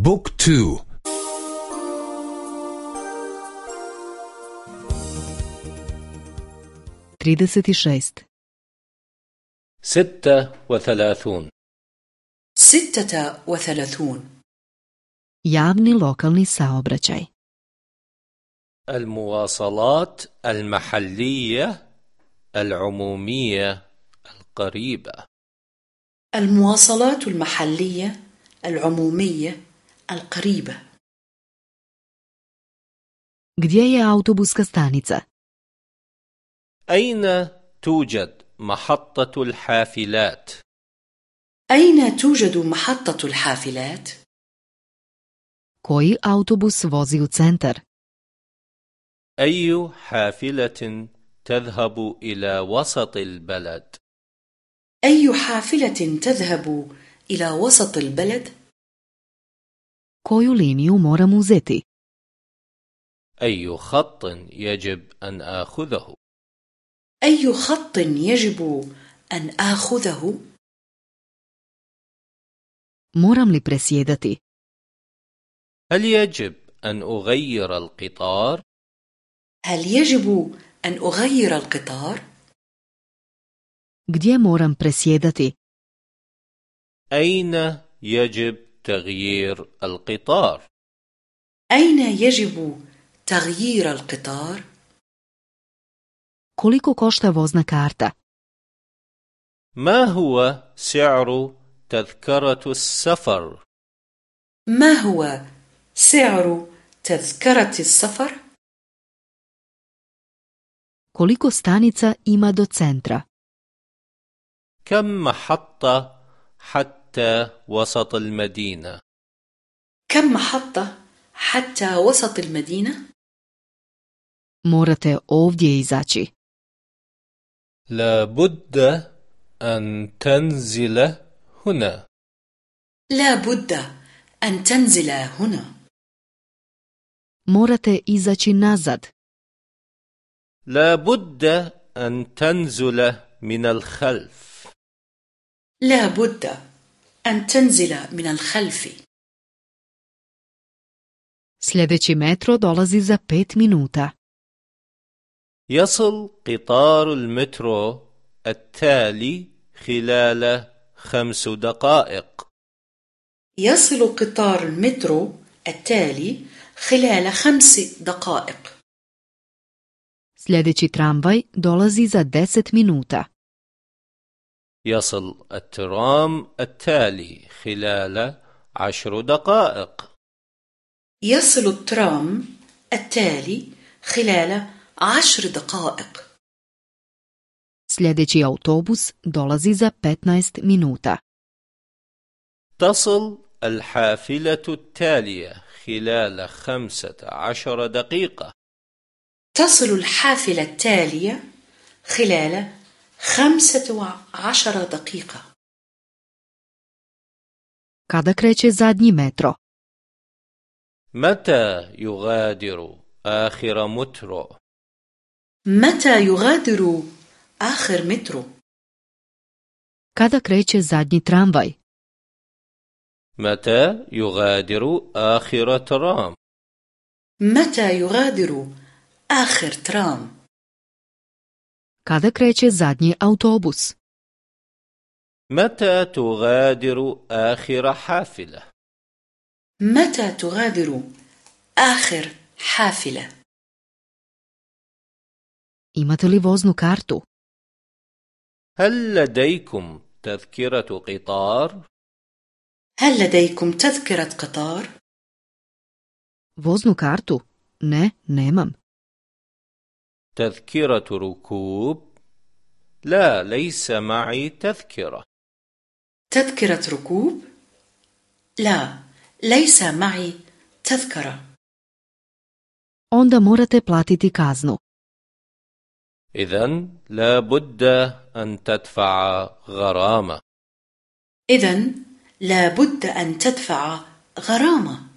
Book two. trideset šest. ستة وثلاثون. ستة وثلاثون. javni lokalni saobraćaj المواصلات المحلية العمومية القريبة. المواصلات المحلية العمومية القريبة Gdje je autobuska stanica? أين توجد محطة الحافلات؟ أين توجد محطة الحافلات؟ Koji autobus vozi u centar? أي حافلة تذهب إلى وسط البلد؟ أي حافلة تذهب إلى وسط البلد؟ Koju liniju moram uzeti? أي خط يجب أن آخذه؟ أي خط يجب أن آخذه؟ Moram li presjedati? هل يجب أن أغير القطار؟ هل يجب أن أغير القطار؟ Gdje moram presjedati? أين يجب تغيير القطار؟ أين يجب تغيير القطار؟ Koliko košta vozna karta? ما هو سعر تذكرة السفر؟ ما هو سعر تذكرة السفر؟ Koliko stanica ima do centra? كم محطة حتى وسط المدينة؟ كم محطة حتى وسط المدينة؟ Morate ovdje izaći. لابد أن تنزل هنا لا بد أن تنزل هنا Morate izaći nazad. لابد أن تنزل من الخلف لا بد أن تنزل من الخلف Sljedeći metro dolazi za pet minuta. يصل قطار المترو التالي خلال خمس دقائق يصل قطار المترو التالي خلال خمس دقائق Sljedeći tramvaj dolazi za 10 minuta. يصل الترام التالي خلال عشر دقائق. يصل الترام التالي خلال عشر دقائق. Sljedeći autobus dolazi za 15 minuta. تصل الحافلة التالية خلال خمسة عشر دقيقة. تصل الحافلة التالية خلال خمسة عشر دقيقة Kada kreće zadnji metro? متى يغادر آخر مترو؟ متى يغادر آخر مترو؟ Kada kreće zadnji tramvaj? متى يغادر آخر ترام؟ متى يغادر آخر ترام؟ Kada kreće zadnji autobus? متى تغادر آخر حافلة؟ متى تغادر آخر حافلة؟ Imate li voznu kartu? هل لديكم تذكرة قطار؟ هل لديكم تذكرة قطار؟ Voznu kartu? Ne, nemam. تذكرة ركوب؟ لا ليس معي تذكرة تذكرة ركوب؟ لا، ليس معي تذكرة. Onda morate platiti kaznu. إذا لا بد أن تدفع غرامة إذا لا بد أن تدفع غرامة.